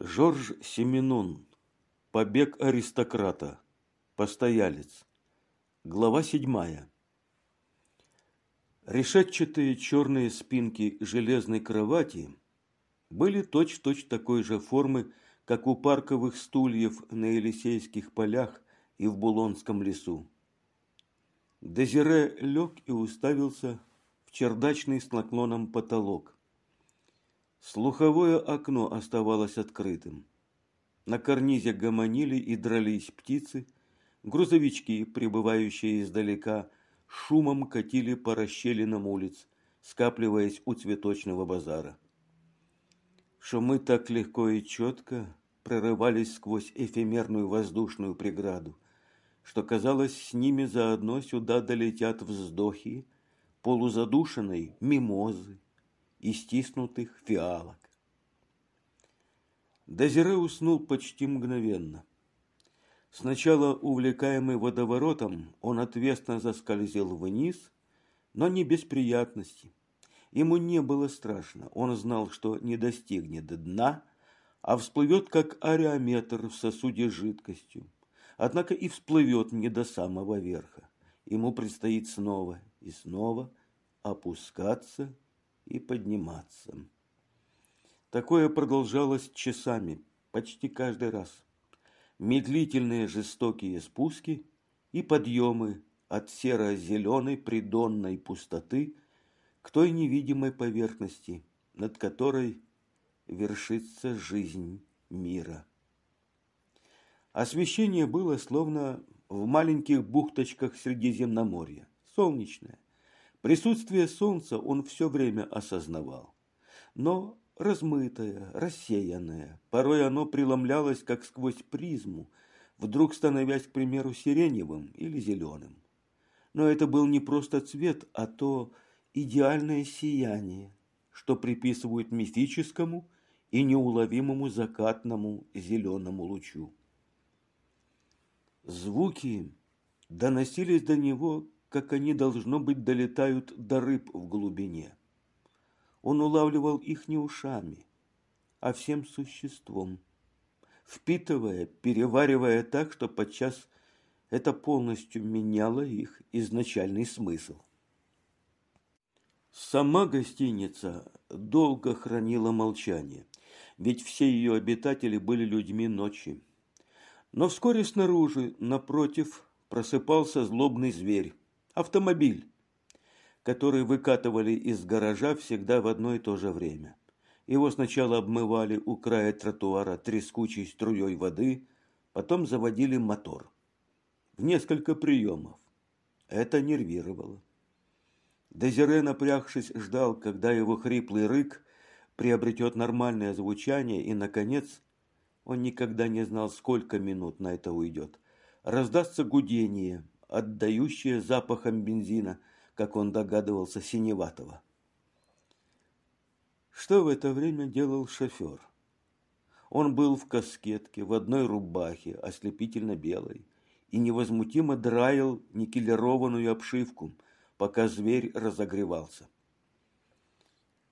Жорж Семенон. Побег аристократа. Постоялец. Глава седьмая. Решетчатые черные спинки железной кровати были точь-точь такой же формы, как у парковых стульев на Елисейских полях и в Булонском лесу. Дезире лег и уставился в чердачный с наклоном потолок. Слуховое окно оставалось открытым. На карнизе гомонили и дрались птицы, грузовички, прибывающие издалека, шумом катили по расщелинам улиц, скапливаясь у цветочного базара. Шумы так легко и четко прорывались сквозь эфемерную воздушную преграду, что казалось, с ними заодно сюда долетят вздохи полузадушенной мимозы и стиснутых фиалок. Дезире уснул почти мгновенно. Сначала, увлекаемый водоворотом, он отвесно заскользил вниз, но не без приятностей. Ему не было страшно. Он знал, что не достигнет дна, а всплывет, как ареометр в сосуде с жидкостью. Однако и всплывет не до самого верха. Ему предстоит снова и снова опускаться и подниматься. Такое продолжалось часами, почти каждый раз. Медлительные жестокие спуски и подъемы от серо-зеленой придонной пустоты к той невидимой поверхности, над которой вершится жизнь мира. Освещение было словно в маленьких бухточках Средиземноморья, солнечное, Присутствие солнца он все время осознавал. Но размытое, рассеянное, порой оно преломлялось, как сквозь призму, вдруг становясь, к примеру, сиреневым или зеленым. Но это был не просто цвет, а то идеальное сияние, что приписывают мифическому и неуловимому закатному зеленому лучу. Звуки доносились до него как они, должно быть, долетают до рыб в глубине. Он улавливал их не ушами, а всем существом, впитывая, переваривая так, что подчас это полностью меняло их изначальный смысл. Сама гостиница долго хранила молчание, ведь все ее обитатели были людьми ночи. Но вскоре снаружи, напротив, просыпался злобный зверь, автомобиль, который выкатывали из гаража всегда в одно и то же время. Его сначала обмывали у края тротуара трескучей струей воды, потом заводили мотор. В несколько приемов. Это нервировало. Дезире, напрягшись, ждал, когда его хриплый рык приобретет нормальное звучание, и, наконец, он никогда не знал, сколько минут на это уйдет. Раздастся гудение, отдающее запахом бензина, как он догадывался, синеватого. Что в это время делал шофер? Он был в каскетке, в одной рубахе, ослепительно белой, и невозмутимо драил никелированную обшивку, пока зверь разогревался.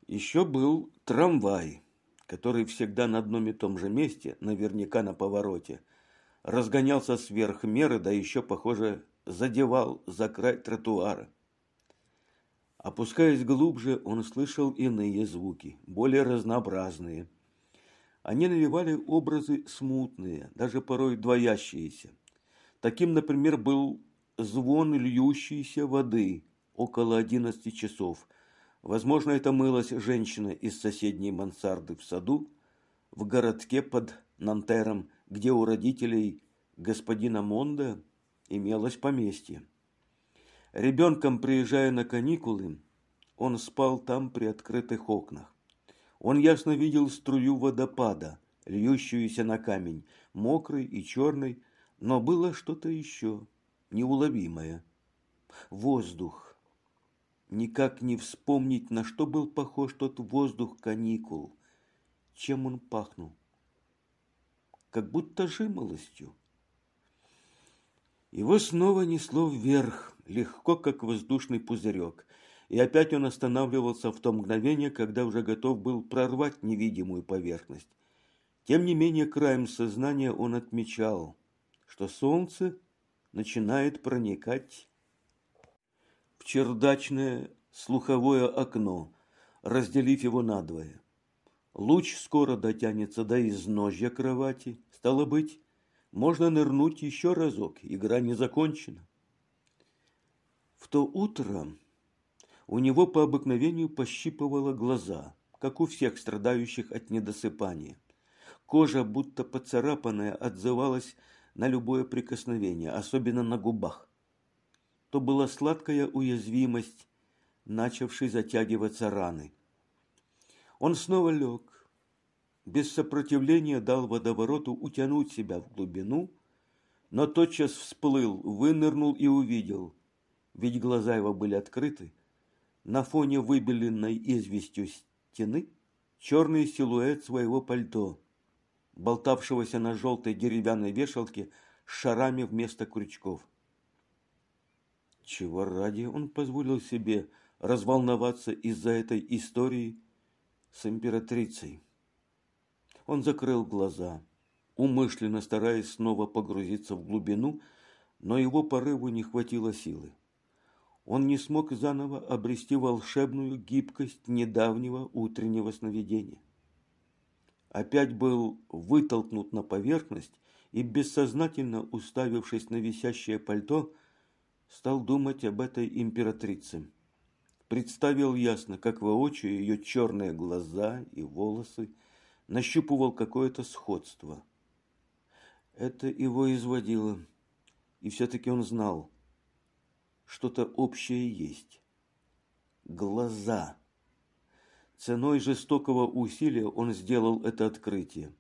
Еще был трамвай, который всегда на одном и том же месте, наверняка на повороте, разгонялся сверх меры, да еще, похоже, задевал за край тротуара. Опускаясь глубже, он слышал иные звуки, более разнообразные. Они навевали образы смутные, даже порой двоящиеся. Таким, например, был звон льющейся воды около одиннадцати часов. Возможно, это мылась женщина из соседней мансарды в саду, в городке под Нантером, где у родителей господина Монда имелось поместье. Ребенком, приезжая на каникулы, он спал там при открытых окнах. Он ясно видел струю водопада, льющуюся на камень, мокрый и черный, но было что-то еще, неуловимое. Воздух. Никак не вспомнить, на что был похож тот воздух каникул, чем он пахнул. Как будто жимолостью. Его снова несло вверх, легко, как воздушный пузырек, и опять он останавливался в то мгновение, когда уже готов был прорвать невидимую поверхность. Тем не менее, краем сознания он отмечал, что солнце начинает проникать в чердачное слуховое окно, разделив его надвое. Луч скоро дотянется до изножья кровати. Стало быть, можно нырнуть еще разок, игра не закончена. В то утро у него по обыкновению пощипывало глаза, как у всех страдающих от недосыпания. Кожа, будто поцарапанная, отзывалась на любое прикосновение, особенно на губах. То была сладкая уязвимость, начавшей затягиваться раны. Он снова лег, без сопротивления дал водовороту утянуть себя в глубину, но тотчас всплыл, вынырнул и увидел, ведь глаза его были открыты, на фоне выбеленной известью стены черный силуэт своего пальто, болтавшегося на желтой деревянной вешалке с шарами вместо крючков. Чего ради он позволил себе разволноваться из-за этой истории с императрицей? Он закрыл глаза, умышленно стараясь снова погрузиться в глубину, но его порыву не хватило силы. Он не смог заново обрести волшебную гибкость недавнего утреннего сновидения. Опять был вытолкнут на поверхность и, бессознательно уставившись на висящее пальто, стал думать об этой императрице. Представил ясно, как воочию ее черные глаза и волосы, нащупывал какое-то сходство. Это его изводило, и все-таки он знал, что-то общее есть. Глаза. Ценой жестокого усилия он сделал это открытие.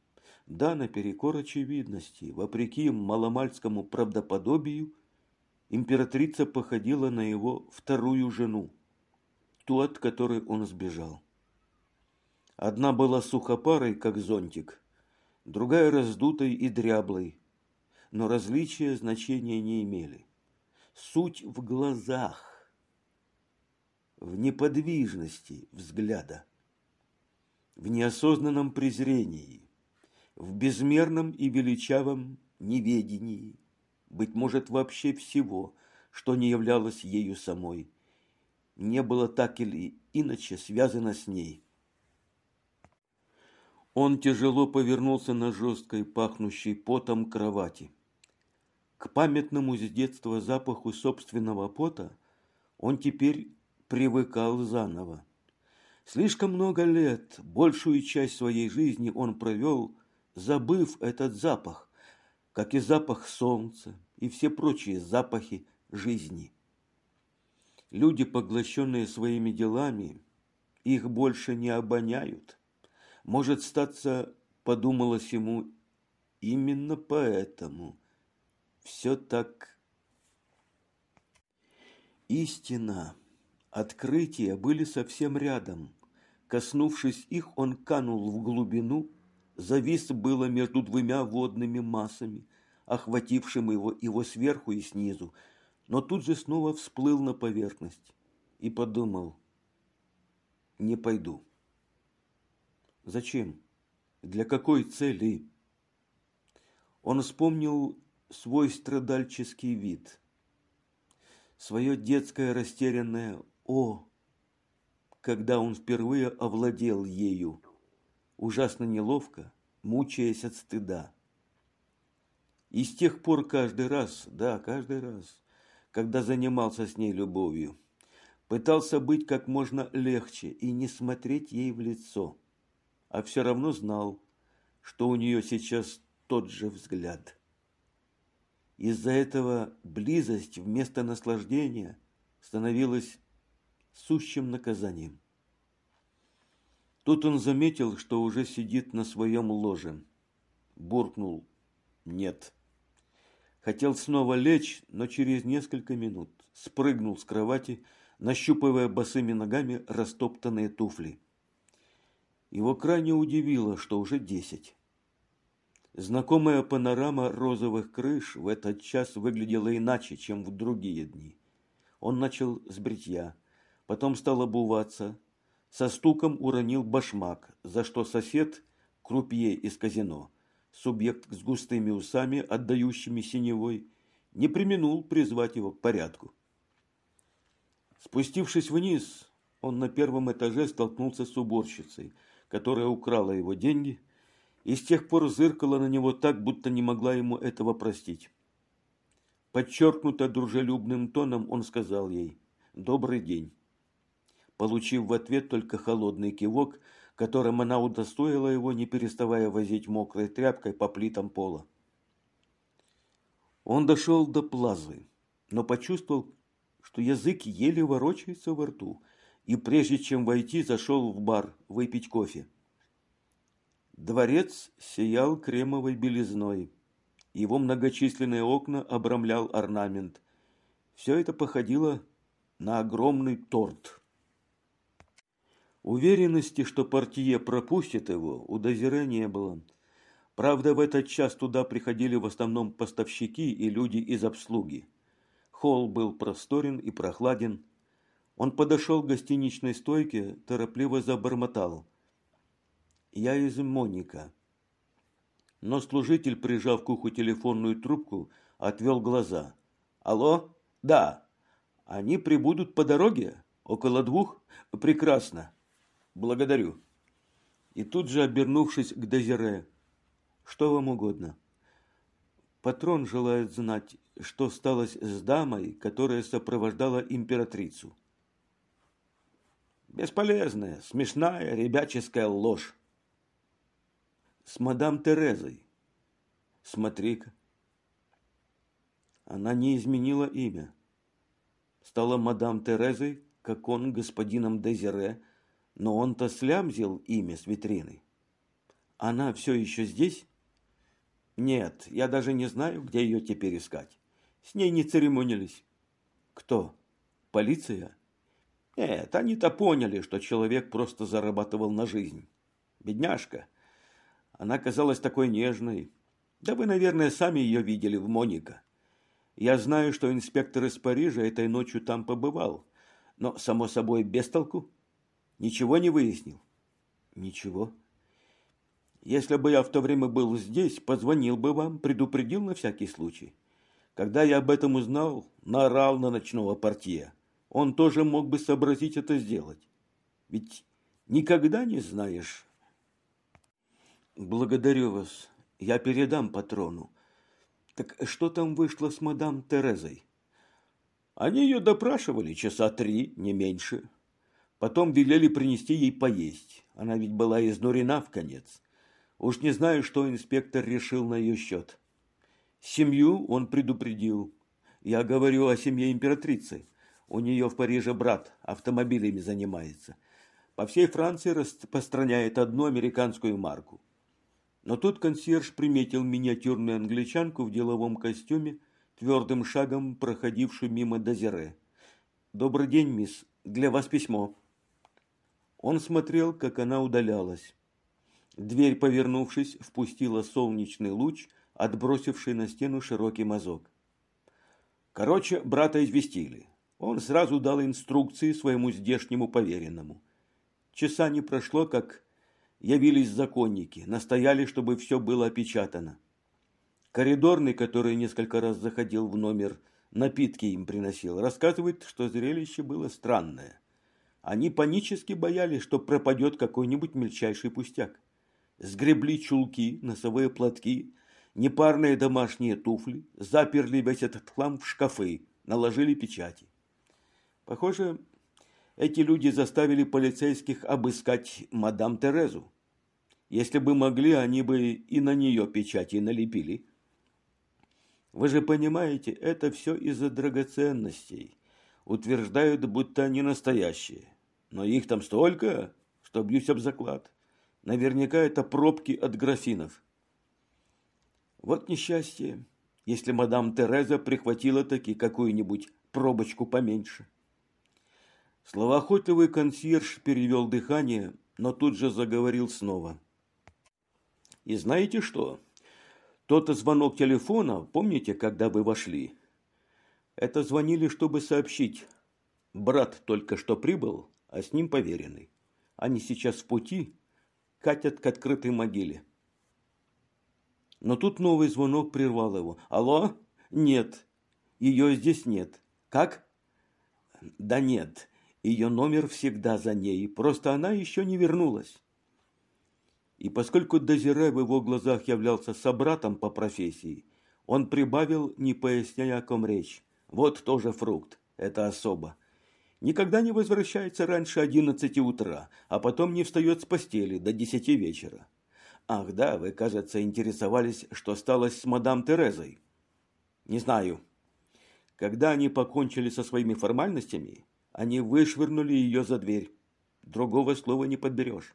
Да, наперекор очевидности, вопреки маломальскому правдоподобию, императрица походила на его вторую жену, ту, от которой он сбежал. Одна была сухопарой, как зонтик, другая раздутой и дряблой, но различия значения не имели. Суть в глазах, в неподвижности взгляда, в неосознанном презрении, в безмерном и величавом неведении, быть может, вообще всего, что не являлось ею самой, не было так или иначе связано с ней – он тяжело повернулся на жесткой, пахнущей потом кровати. К памятному с детства запаху собственного пота он теперь привыкал заново. Слишком много лет, большую часть своей жизни он провел, забыв этот запах, как и запах солнца и все прочие запахи жизни. Люди, поглощенные своими делами, их больше не обоняют. Может, статься, подумалось ему, именно поэтому все так... Истина, открытия были совсем рядом. Коснувшись их, он канул в глубину, завис было между двумя водными массами, охватившим его, его сверху и снизу, но тут же снова всплыл на поверхность и подумал, не пойду. Зачем? Для какой цели? Он вспомнил свой страдальческий вид, свое детское растерянное «О!», когда он впервые овладел ею, ужасно неловко, мучаясь от стыда. И с тех пор каждый раз, да, каждый раз, когда занимался с ней любовью, пытался быть как можно легче и не смотреть ей в лицо – а все равно знал, что у нее сейчас тот же взгляд. Из-за этого близость вместо наслаждения становилась сущим наказанием. Тут он заметил, что уже сидит на своем ложе. Буркнул «нет». Хотел снова лечь, но через несколько минут спрыгнул с кровати, нащупывая босыми ногами растоптанные туфли. Его крайне удивило, что уже десять. Знакомая панорама розовых крыш в этот час выглядела иначе, чем в другие дни. Он начал с бритья, потом стал обуваться, со стуком уронил башмак, за что сосед крупье из казино, субъект с густыми усами, отдающими синевой, не применул призвать его к порядку. Спустившись вниз, он на первом этаже столкнулся с уборщицей, которая украла его деньги и с тех пор зыркала на него так, будто не могла ему этого простить. Подчеркнуто дружелюбным тоном он сказал ей «Добрый день», получив в ответ только холодный кивок, которым она удостоила его, не переставая возить мокрой тряпкой по плитам пола. Он дошел до плазы, но почувствовал, что язык еле ворочается во рту, и прежде чем войти, зашел в бар выпить кофе. Дворец сиял кремовой белизной. Его многочисленные окна обрамлял орнамент. Все это походило на огромный торт. Уверенности, что портье пропустит его, у Дозире не было. Правда, в этот час туда приходили в основном поставщики и люди из обслуги. Холл был просторен и прохладен. Он подошел к гостиничной стойке, торопливо забормотал. «Я из Моника». Но служитель, прижав к уху телефонную трубку, отвел глаза. «Алло? Да. Они прибудут по дороге? Около двух? Прекрасно. Благодарю». И тут же, обернувшись к Дезире, «Что вам угодно?» Патрон желает знать, что стало с дамой, которая сопровождала императрицу. Бесполезная, смешная, ребяческая ложь. С мадам Терезой. Смотри-ка. Она не изменила имя. Стала мадам Терезой, как он господином Дезире, но он-то слямзил имя с витрины. Она все еще здесь? Нет, я даже не знаю, где ее теперь искать. С ней не церемонились. Кто? Полиция? Нет, они-то поняли, что человек просто зарабатывал на жизнь. Бедняжка. Она казалась такой нежной. Да вы, наверное, сами ее видели в Моника. Я знаю, что инспектор из Парижа этой ночью там побывал. Но, само собой, без толку. Ничего не выяснил? Ничего. Если бы я в то время был здесь, позвонил бы вам, предупредил на всякий случай. Когда я об этом узнал, наорал на ночного портье. Он тоже мог бы сообразить это сделать. Ведь никогда не знаешь. Благодарю вас. Я передам патрону. Так что там вышло с мадам Терезой? Они ее допрашивали часа три, не меньше. Потом велели принести ей поесть. Она ведь была изнурена в конец. Уж не знаю, что инспектор решил на ее счет. Семью он предупредил. Я говорю о семье императрицы. У нее в Париже брат автомобилями занимается. По всей Франции распространяет одну американскую марку. Но тут консьерж приметил миниатюрную англичанку в деловом костюме, твердым шагом проходившую мимо Дозире. «Добрый день, мисс. Для вас письмо». Он смотрел, как она удалялась. Дверь, повернувшись, впустила солнечный луч, отбросивший на стену широкий мазок. Короче, брата известили. Он сразу дал инструкции своему здешнему поверенному. Часа не прошло, как явились законники, настояли, чтобы все было опечатано. Коридорный, который несколько раз заходил в номер, напитки им приносил, рассказывает, что зрелище было странное. Они панически боялись, что пропадет какой-нибудь мельчайший пустяк сгребли чулки, носовые платки, непарные домашние туфли, заперли весь этот хлам в шкафы, наложили печати. Похоже, эти люди заставили полицейских обыскать мадам Терезу. Если бы могли, они бы и на нее печати налепили. Вы же понимаете, это все из-за драгоценностей. Утверждают, будто они настоящие. Но их там столько, что бьюсь об заклад. Наверняка это пробки от графинов. Вот несчастье, если мадам Тереза прихватила таки какую-нибудь пробочку поменьше. Словоохотливый консьерж перевел дыхание, но тут же заговорил снова. И знаете что? Тот звонок телефона, помните, когда вы вошли? Это звонили, чтобы сообщить. Брат только что прибыл, а с ним поверенный. Они сейчас в пути катят к открытой могиле. Но тут новый звонок прервал его. «Алло? Нет. Ее здесь нет. Как?» «Да нет. Ее номер всегда за ней. Просто она еще не вернулась». И поскольку Дезире в его глазах являлся собратом по профессии, он прибавил, не поясняя, о ком речь. Вот тоже фрукт. Это особо. Никогда не возвращается раньше одиннадцати утра, а потом не встает с постели до десяти вечера. Ах да, вы, кажется, интересовались, что стало с мадам Терезой. Не знаю. Когда они покончили со своими формальностями, они вышвырнули ее за дверь. Другого слова не подберешь.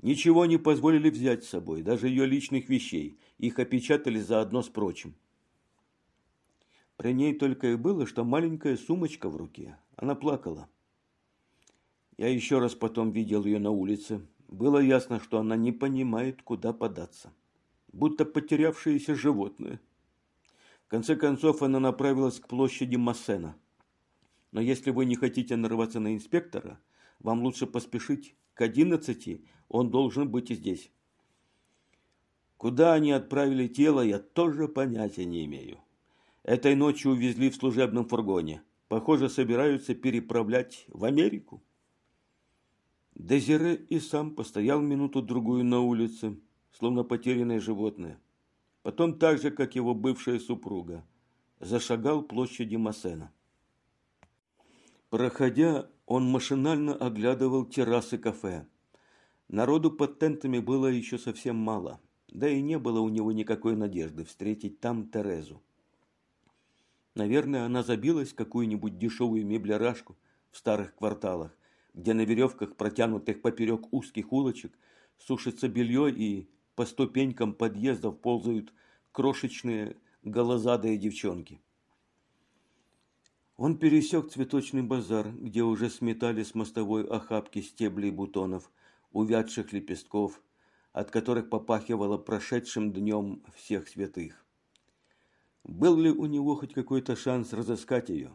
Ничего не позволили взять с собой, даже ее личных вещей. Их опечатали заодно с прочим. При ней только и было, что маленькая сумочка в руке. Она плакала. Я еще раз потом видел ее на улице. Было ясно, что она не понимает, куда податься. Будто потерявшееся животное. В конце концов, она направилась к площади Массена. Но если вы не хотите нарваться на инспектора, вам лучше поспешить. К одиннадцати он должен быть и здесь. Куда они отправили тело, я тоже понятия не имею. Этой ночью увезли в служебном фургоне. Похоже, собираются переправлять в Америку. Дезире и сам постоял минуту-другую на улице, словно потерянное животное. Потом, так же, как его бывшая супруга, зашагал площади Массена. Проходя, он машинально оглядывал террасы кафе. Народу под тентами было еще совсем мало, да и не было у него никакой надежды встретить там Терезу. Наверное, она забилась в какую-нибудь дешевую меблерашку в старых кварталах, где на веревках, протянутых поперек узких улочек, сушится белье и по ступенькам подъездов ползают крошечные голозадые девчонки. Он пересек цветочный базар, где уже сметали с мостовой охапки стеблей бутонов, увядших лепестков, от которых попахивало прошедшим днем всех святых. Был ли у него хоть какой-то шанс разыскать ее?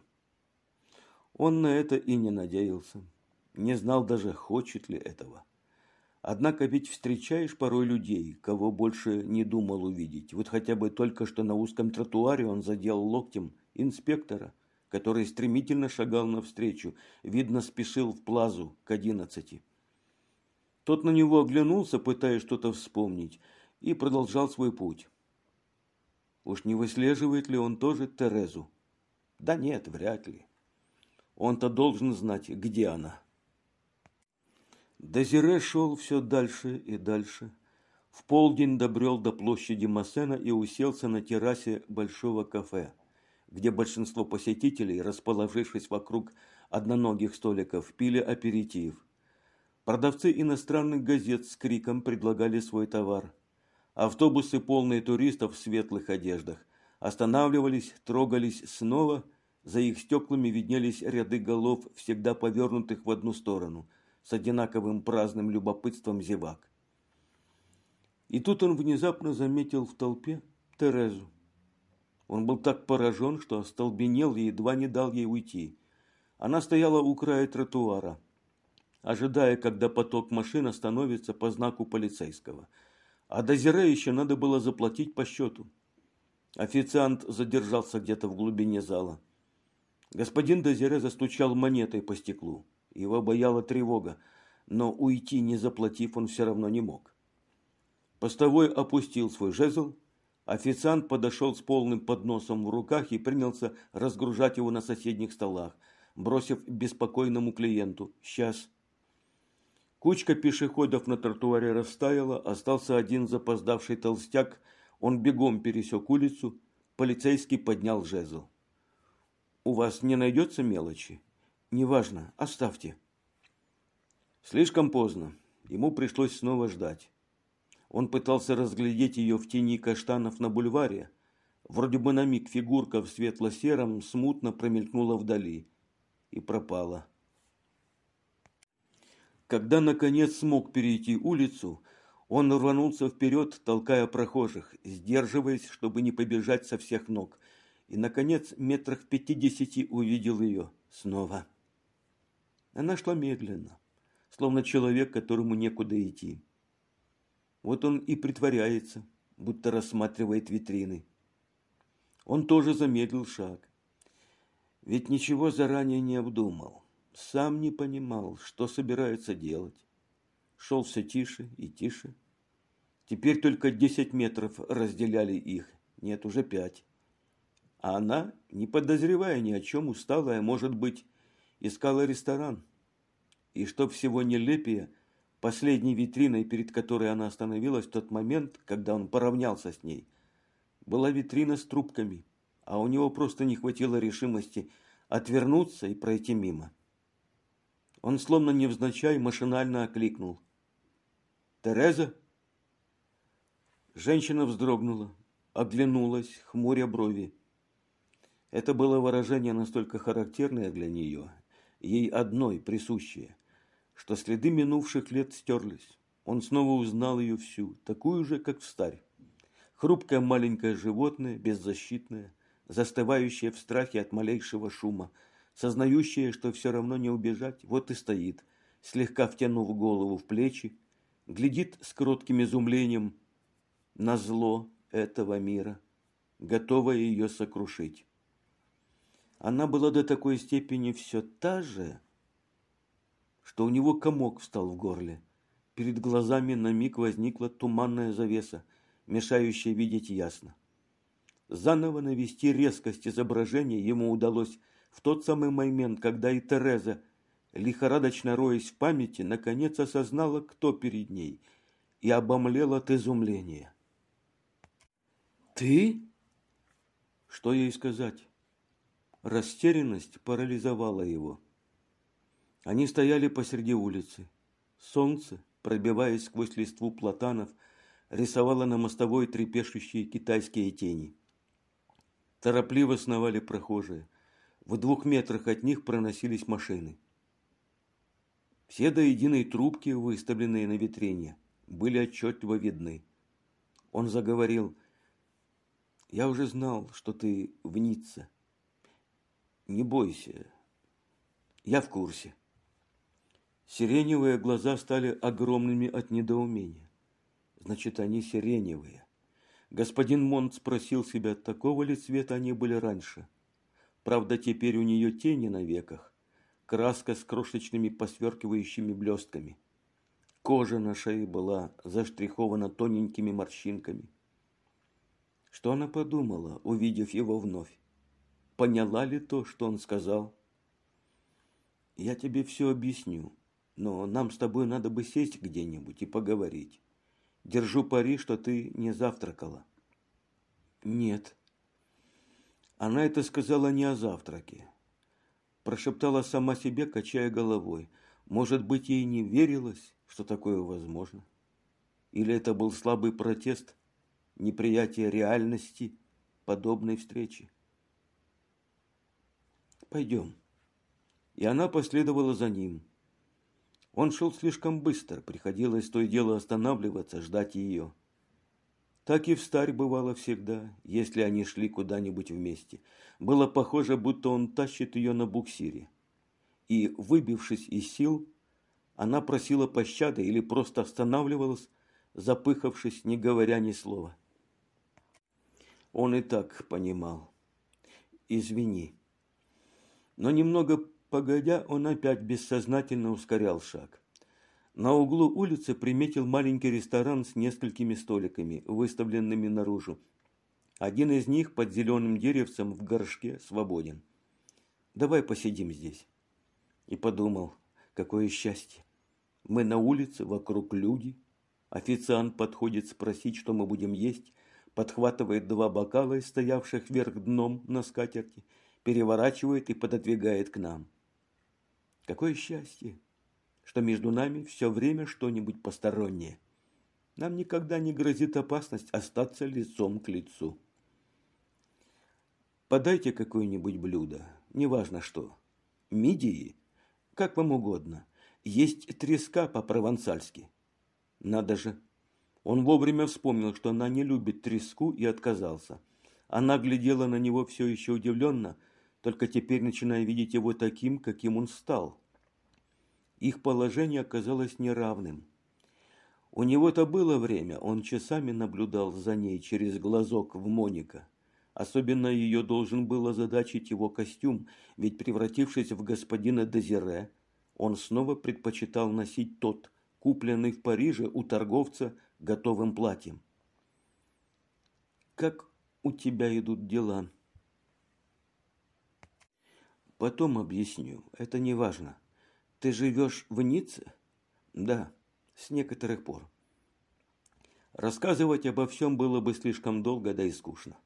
Он на это и не надеялся не знал даже, хочет ли этого. Однако ведь встречаешь порой людей, кого больше не думал увидеть. Вот хотя бы только что на узком тротуаре он задел локтем инспектора, который стремительно шагал навстречу, видно, спешил в плазу к одиннадцати. Тот на него оглянулся, пытаясь что-то вспомнить, и продолжал свой путь. Уж не выслеживает ли он тоже Терезу? Да нет, вряд ли. Он-то должен знать, где она. Дезире шел все дальше и дальше. В полдень добрел до площади Массена и уселся на террасе большого кафе, где большинство посетителей, расположившись вокруг одноногих столиков, пили аперитив. Продавцы иностранных газет с криком предлагали свой товар. Автобусы, полные туристов в светлых одеждах, останавливались, трогались снова, за их стеклами виднелись ряды голов, всегда повернутых в одну сторону – с одинаковым праздным любопытством зевак. И тут он внезапно заметил в толпе Терезу. Он был так поражен, что остолбенел и едва не дал ей уйти. Она стояла у края тротуара, ожидая, когда поток машин остановится по знаку полицейского. А Дозире еще надо было заплатить по счету. Официант задержался где-то в глубине зала. Господин Дозире застучал монетой по стеклу. Его бояла тревога, но уйти, не заплатив, он все равно не мог. Постовой опустил свой жезл, официант подошел с полным подносом в руках и принялся разгружать его на соседних столах, бросив беспокойному клиенту «Сейчас». Кучка пешеходов на тротуаре растаяла, остался один запоздавший толстяк, он бегом пересек улицу, полицейский поднял жезл. «У вас не найдется мелочи?» Неважно, оставьте. Слишком поздно. Ему пришлось снова ждать. Он пытался разглядеть ее в тени каштанов на бульваре. Вроде бы на миг фигурка в светло-сером смутно промелькнула вдали и пропала. Когда, наконец, смог перейти улицу, он рванулся вперед, толкая прохожих, сдерживаясь, чтобы не побежать со всех ног. И, наконец, метрах пятидесяти увидел ее снова. Она шла медленно, словно человек, которому некуда идти. Вот он и притворяется, будто рассматривает витрины. Он тоже замедлил шаг. Ведь ничего заранее не обдумал. Сам не понимал, что собирается делать. Шел все тише и тише. Теперь только десять метров разделяли их. Нет, уже пять. А она, не подозревая ни о чем, усталая, может быть, искала ресторан. И что всего нелепее, последней витриной, перед которой она остановилась в тот момент, когда он поравнялся с ней, была витрина с трубками, а у него просто не хватило решимости отвернуться и пройти мимо. Он словно невзначай машинально окликнул. «Тереза?» Женщина вздрогнула, оглянулась, хмуря брови. Это было выражение настолько характерное для нее, ей одной присущее, что следы минувших лет стерлись. Он снова узнал ее всю, такую же, как в старь. Хрупкое маленькое животное, беззащитное, застывающее в страхе от малейшего шума, сознающее, что все равно не убежать, вот и стоит, слегка втянув голову в плечи, глядит с кротким изумлением на зло этого мира, готовая ее сокрушить. Она была до такой степени все та же, что у него комок встал в горле. Перед глазами на миг возникла туманная завеса, мешающая видеть ясно. Заново навести резкость изображения ему удалось в тот самый момент, когда и Тереза, лихорадочно роясь в памяти, наконец осознала, кто перед ней, и обомлела от изумления. «Ты?» Что ей сказать? Растерянность парализовала его. Они стояли посреди улицы. Солнце, пробиваясь сквозь листву платанов, рисовало на мостовой трепещущие китайские тени. Торопливо сновали прохожие. В двух метрах от них проносились машины. Все до единой трубки, выставленные на витрине, были отчетливо видны. Он заговорил. «Я уже знал, что ты в Ницце. Не бойся. Я в курсе. Сиреневые глаза стали огромными от недоумения. Значит, они сиреневые. Господин Монт спросил себя, такого ли цвета они были раньше. Правда, теперь у нее тени на веках, краска с крошечными посверкивающими блестками. Кожа на шее была заштрихована тоненькими морщинками. Что она подумала, увидев его вновь? поняла ли то, что он сказал. Я тебе все объясню, но нам с тобой надо бы сесть где-нибудь и поговорить. Держу пари, что ты не завтракала. Нет. Она это сказала не о завтраке. Прошептала сама себе, качая головой. Может быть, ей не верилось, что такое возможно? Или это был слабый протест, неприятие реальности подобной встречи? Пойдем. И она последовала за ним. Он шел слишком быстро, приходилось то и дело останавливаться, ждать ее. Так и в старь бывало всегда, если они шли куда-нибудь вместе. Было похоже, будто он тащит ее на буксире. И, выбившись из сил, она просила пощады или просто останавливалась, запыхавшись, не говоря ни слова. Он и так понимал. «Извини», но немного погодя, он опять бессознательно ускорял шаг. На углу улицы приметил маленький ресторан с несколькими столиками, выставленными наружу. Один из них под зеленым деревцем в горшке свободен. «Давай посидим здесь». И подумал, какое счастье. Мы на улице, вокруг люди. Официант подходит спросить, что мы будем есть, подхватывает два бокала, стоявших вверх дном на скатерти, переворачивает и пододвигает к нам. Какое счастье, что между нами все время что-нибудь постороннее. Нам никогда не грозит опасность остаться лицом к лицу. Подайте какое-нибудь блюдо, неважно что. Мидии, как вам угодно. Есть треска по-провансальски. Надо же. Он вовремя вспомнил, что она не любит треску и отказался. Она глядела на него все еще удивленно, только теперь начиная видеть его таким, каким он стал. Их положение оказалось неравным. У него-то было время, он часами наблюдал за ней через глазок в Моника. Особенно ее должен был озадачить его костюм, ведь, превратившись в господина Дезире, он снова предпочитал носить тот, купленный в Париже у торговца готовым платьем. «Как у тебя идут дела?» «Потом объясню, это не важно. Ты живешь в Ницце?» «Да, с некоторых пор». Рассказывать обо всем было бы слишком долго, да и скучно.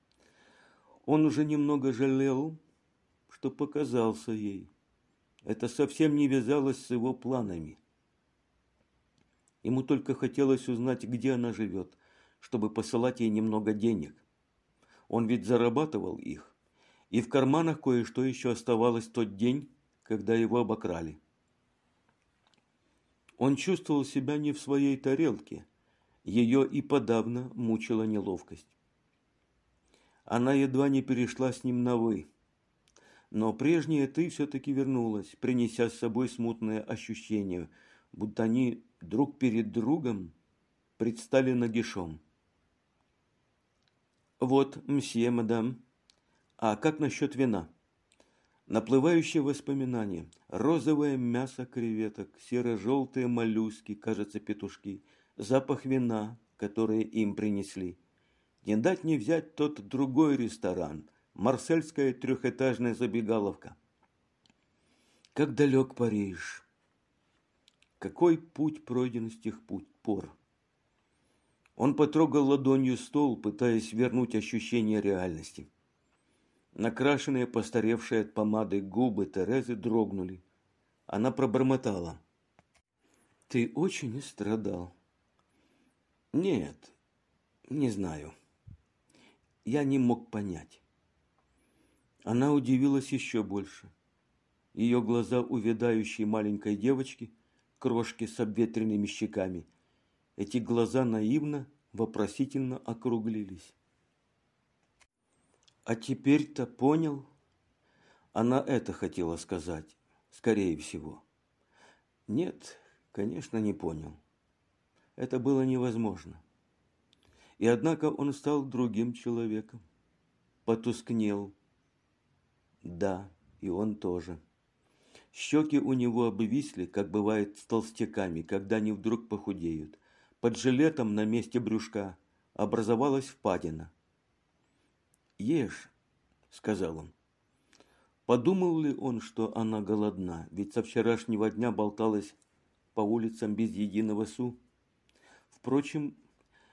Он уже немного жалел, что показался ей. Это совсем не вязалось с его планами. Ему только хотелось узнать, где она живет, чтобы посылать ей немного денег. Он ведь зарабатывал их, и в карманах кое-что еще оставалось тот день, когда его обокрали. Он чувствовал себя не в своей тарелке, ее и подавно мучила неловкость. Она едва не перешла с ним на «вы». Но прежняя ты все-таки вернулась, принеся с собой смутное ощущение, будто они друг перед другом предстали нагишом. Вот, мсье, мадам. А как насчет вина? Наплывающие воспоминания. Розовое мясо креветок, серо-желтые моллюски, кажется, петушки, запах вина, которое им принесли. Не дать не взять тот другой ресторан, марсельская трехэтажная забегаловка. Как далек Париж! Какой путь пройден с тех пор? Он потрогал ладонью стол, пытаясь вернуть ощущение реальности. Накрашенные, постаревшие от помады губы Терезы дрогнули. Она пробормотала. «Ты очень страдал». «Нет, не знаю» я не мог понять. Она удивилась еще больше. Ее глаза увядающей маленькой девочки, крошки с обветренными щеками, эти глаза наивно, вопросительно округлились. А теперь-то понял? Она это хотела сказать, скорее всего. Нет, конечно, не понял. Это было невозможно. И однако он стал другим человеком. Потускнел. Да, и он тоже. Щеки у него обвисли, как бывает с толстяками, когда они вдруг похудеют. Под жилетом на месте брюшка образовалась впадина. «Ешь», — сказал он. Подумал ли он, что она голодна, ведь со вчерашнего дня болталась по улицам без единого су? Впрочем,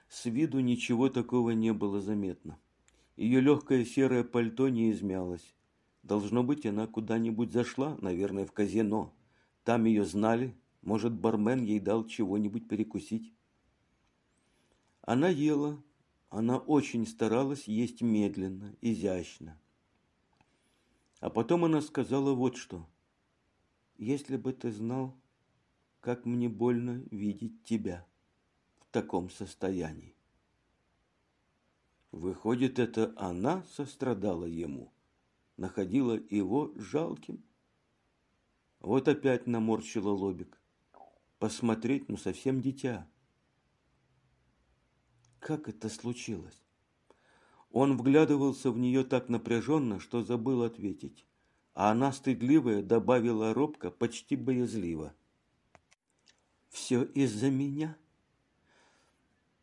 с виду ничего такого не было заметно. Ее легкое серое пальто не измялось. Должно быть, она куда-нибудь зашла, наверное, в казино. Там ее знали, может, бармен ей дал чего-нибудь перекусить. Она ела, она очень старалась есть медленно, изящно. А потом она сказала вот что. «Если бы ты знал, как мне больно видеть тебя» таком состоянии. Выходит, это она сострадала ему, находила его жалким. Вот опять наморщила лобик. Посмотреть, ну совсем дитя. Как это случилось? Он вглядывался в нее так напряженно, что забыл ответить. А она, стыдливая, добавила робко, почти боязливо. «Все из-за меня?»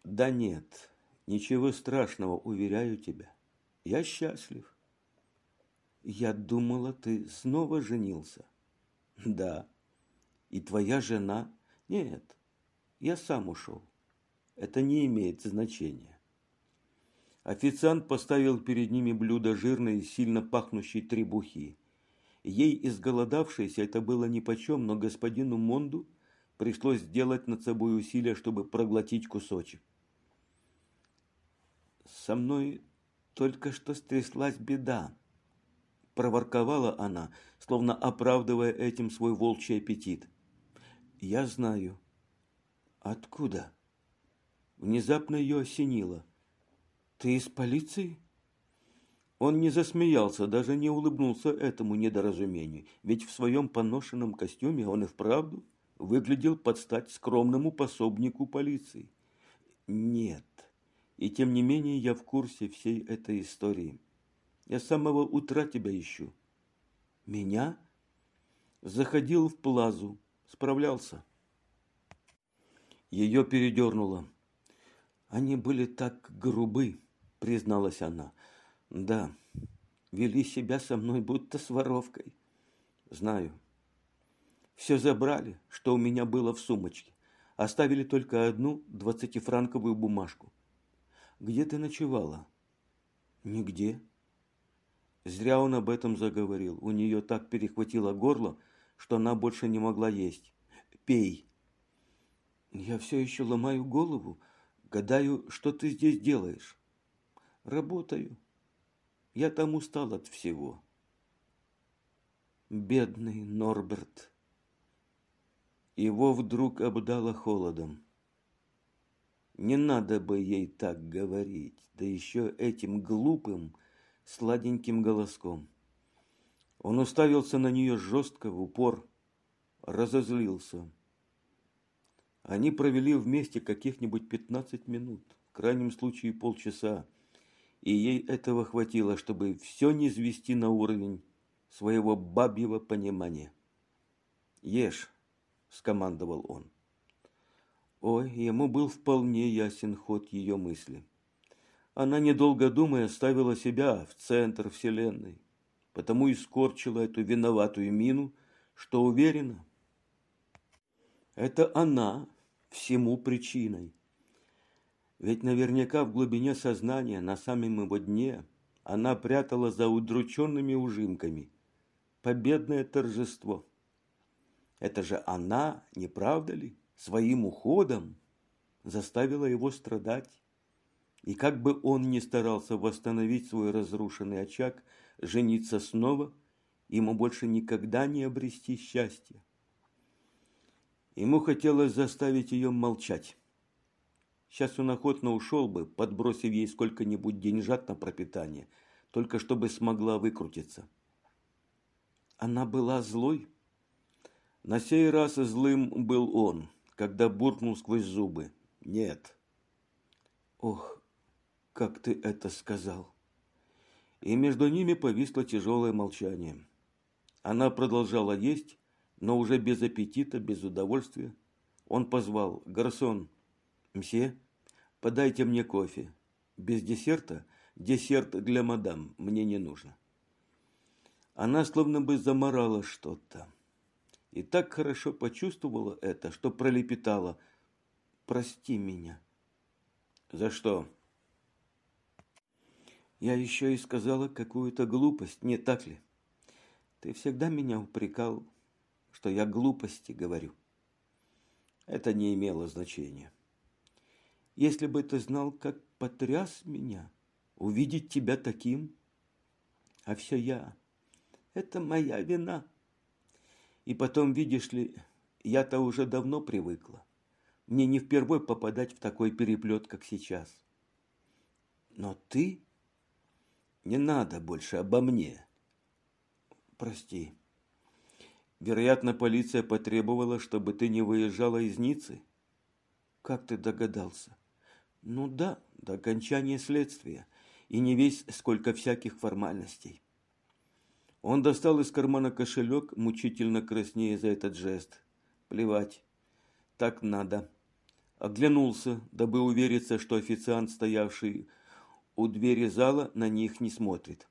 Да нет, ничего страшного, уверяю тебя. Я счастлив. Я думала, ты снова женился. Да. И твоя жена? Нет, я сам ушел. Это не имеет значения. Официант поставил перед ними блюдо жирной, сильно пахнущей требухи. Ей, изголодавшейся, это было нипочем, но господину Монду пришлось сделать над собой усилие, чтобы проглотить кусочек со мной только что стряслась беда. Проворковала она, словно оправдывая этим свой волчий аппетит. Я знаю. Откуда? Внезапно ее осенило. Ты из полиции? Он не засмеялся, даже не улыбнулся этому недоразумению, ведь в своем поношенном костюме он и вправду выглядел под стать скромному пособнику полиции. Нет. И тем не менее я в курсе всей этой истории. Я с самого утра тебя ищу. Меня? Заходил в плазу, справлялся. Ее передернуло. Они были так грубы, призналась она. Да, вели себя со мной будто с воровкой. Знаю. Все забрали, что у меня было в сумочке. Оставили только одну двадцатифранковую бумажку. Где ты ночевала? Нигде. Зря он об этом заговорил. У нее так перехватило горло, что она больше не могла есть. Пей. Я все еще ломаю голову, гадаю, что ты здесь делаешь. Работаю. Я там устал от всего. Бедный Норберт. Его вдруг обдало холодом. Не надо бы ей так говорить, да еще этим глупым, сладеньким голоском. Он уставился на нее жестко, в упор, разозлился. Они провели вместе каких-нибудь пятнадцать минут, в крайнем случае полчаса, и ей этого хватило, чтобы все не звести на уровень своего бабьего понимания. «Ешь», — скомандовал он. Ой, ему был вполне ясен ход ее мысли. Она, недолго думая, ставила себя в центр Вселенной, потому и скорчила эту виноватую мину, что уверена, это она всему причиной. Ведь наверняка в глубине сознания, на самом его дне, она прятала за удрученными ужимками победное торжество. Это же она, не правда ли, своим уходом заставила его страдать. И как бы он ни старался восстановить свой разрушенный очаг, жениться снова, ему больше никогда не обрести счастья. Ему хотелось заставить ее молчать. Сейчас он охотно ушел бы, подбросив ей сколько-нибудь деньжат на пропитание, только чтобы смогла выкрутиться. Она была злой. На сей раз злым был он, когда буркнул сквозь зубы. Нет. Ох, как ты это сказал. И между ними повисло тяжелое молчание. Она продолжала есть, но уже без аппетита, без удовольствия. Он позвал «Гарсон, мсье, подайте мне кофе. Без десерта? Десерт для мадам мне не нужно». Она словно бы заморала что-то. И так хорошо почувствовала это, что пролепетала «Прости меня». «За что?» Я еще и сказала какую-то глупость, не так ли? Ты всегда меня упрекал, что я глупости говорю. Это не имело значения. Если бы ты знал, как потряс меня, увидеть тебя таким, а все я, это моя вина. И потом, видишь ли, я-то уже давно привыкла. Мне не впервой попадать в такой переплет, как сейчас. Но ты не надо больше обо мне. Прости. Вероятно, полиция потребовала, чтобы ты не выезжала из Ниццы? Как ты догадался? Ну да, до окончания следствия. И не весь сколько всяких формальностей. Он достал из кармана кошелек, мучительно краснея за этот жест. Плевать. Так надо. Оглянулся, дабы увериться, что официант, стоявший у двери зала на них не смотрит.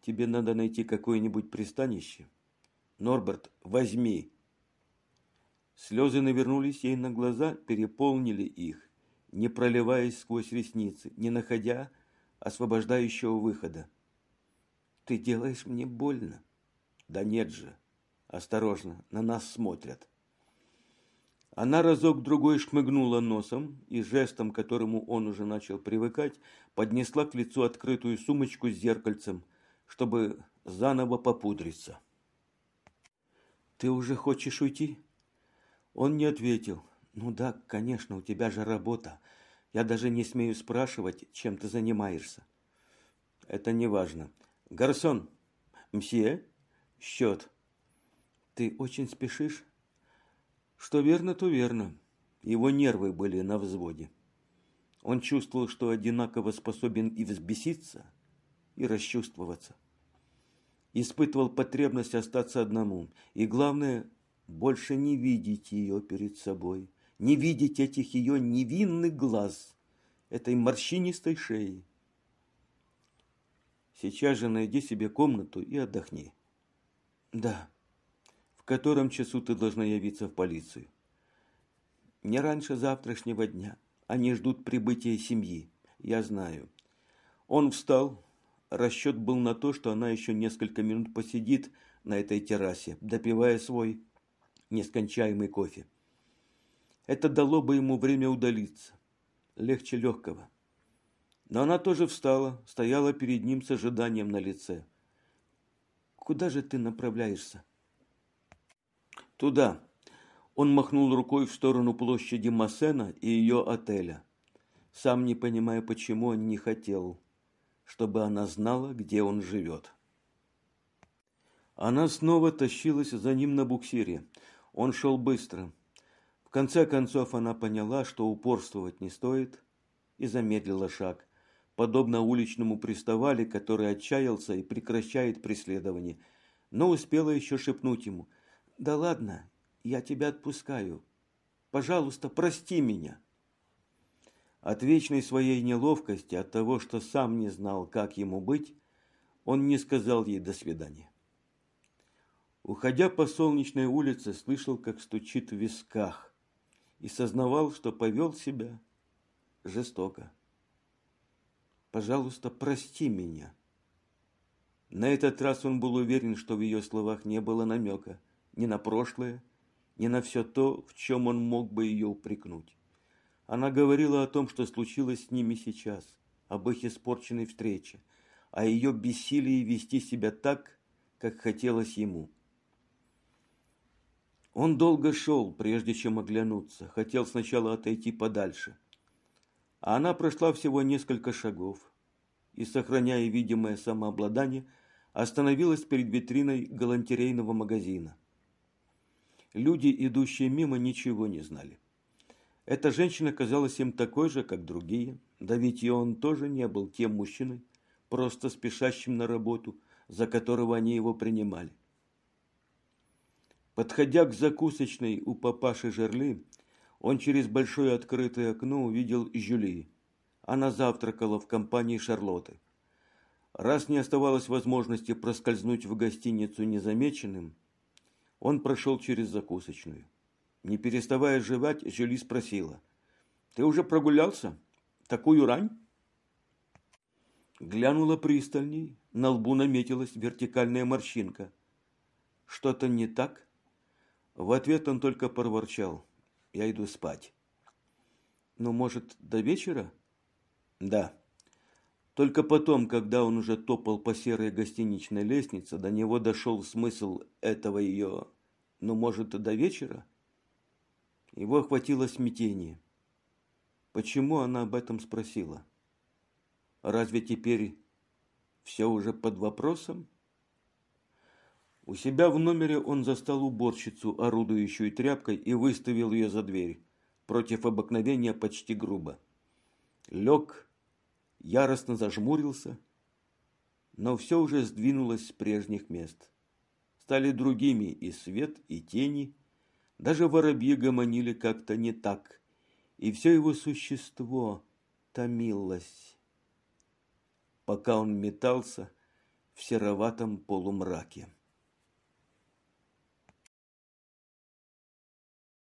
Тебе надо найти какое-нибудь пристанище. Норберт, возьми. Слезы навернулись ей на глаза, переполнили их, не проливаясь сквозь ресницы, не находя освобождающего выхода. Ты делаешь мне больно. Да нет же. Осторожно, на нас смотрят. Она разок-другой шмыгнула носом и жестом, к которому он уже начал привыкать, поднесла к лицу открытую сумочку с зеркальцем, чтобы заново попудриться. «Ты уже хочешь уйти?» Он не ответил. «Ну да, конечно, у тебя же работа. Я даже не смею спрашивать, чем ты занимаешься». «Это не важно. Гарсон, мсье, счет». «Ты очень спешишь?» Что верно, то верно. Его нервы были на взводе. Он чувствовал, что одинаково способен и взбеситься, и расчувствоваться. Испытывал потребность остаться одному. И главное, больше не видеть ее перед собой. Не видеть этих ее невинных глаз, этой морщинистой шеи. Сейчас же найди себе комнату и отдохни. Да. В котором часу ты должна явиться в полицию? Не раньше завтрашнего дня. Они ждут прибытия семьи. Я знаю. Он встал. Расчет был на то, что она еще несколько минут посидит на этой террасе, допивая свой нескончаемый кофе. Это дало бы ему время удалиться. Легче легкого. Но она тоже встала, стояла перед ним с ожиданием на лице. «Куда же ты направляешься?» «Туда». Он махнул рукой в сторону площади Массена и ее отеля. Сам не понимая, почему он не хотел, чтобы она знала, где он живет. Она снова тащилась за ним на буксире. Он шел быстро. В конце концов она поняла, что упорствовать не стоит, и замедлила шаг подобно уличному приставали, который отчаялся и прекращает преследование, но успела еще шепнуть ему «Да ладно, я тебя отпускаю. Пожалуйста, прости меня». От вечной своей неловкости, от того, что сам не знал, как ему быть, он не сказал ей «до свидания». Уходя по солнечной улице, слышал, как стучит в висках, и сознавал, что повел себя жестоко. Пожалуйста, прости меня. На этот раз он был уверен, что в ее словах не было намека ни на прошлое, ни на все то, в чем он мог бы ее упрекнуть. Она говорила о том, что случилось с ними сейчас, об их испорченной встрече, о ее бессилии вести себя так, как хотелось ему. Он долго шел, прежде чем оглянуться, хотел сначала отойти подальше, а она прошла всего несколько шагов и, сохраняя видимое самообладание, остановилась перед витриной галантерейного магазина. Люди, идущие мимо, ничего не знали. Эта женщина казалась им такой же, как другие, да ведь и он тоже не был тем мужчиной, просто спешащим на работу, за которого они его принимали. Подходя к закусочной у папаши Жерли, он через большое открытое окно увидел Жюли. Она завтракала в компании Шарлотты. Раз не оставалось возможности проскользнуть в гостиницу незамеченным, он прошел через закусочную. Не переставая жевать, Жюли спросила. «Ты уже прогулялся? Такую рань?» Глянула пристальней. На лбу наметилась вертикальная морщинка. «Что-то не так?» В ответ он только проворчал. Я иду спать. Ну, может, до вечера? Да. Только потом, когда он уже топал по серой гостиничной лестнице, до него дошел смысл этого ее «ну, может, до вечера?» Его охватило смятение. Почему она об этом спросила? Разве теперь все уже под вопросом? У себя в номере он застал уборщицу, орудующую тряпкой, и выставил ее за дверь, против обыкновения почти грубо. Лег, яростно зажмурился, но все уже сдвинулось с прежних мест. Стали другими и свет, и тени, даже воробьи гомонили как-то не так, и все его существо томилось, пока он метался в сероватом полумраке.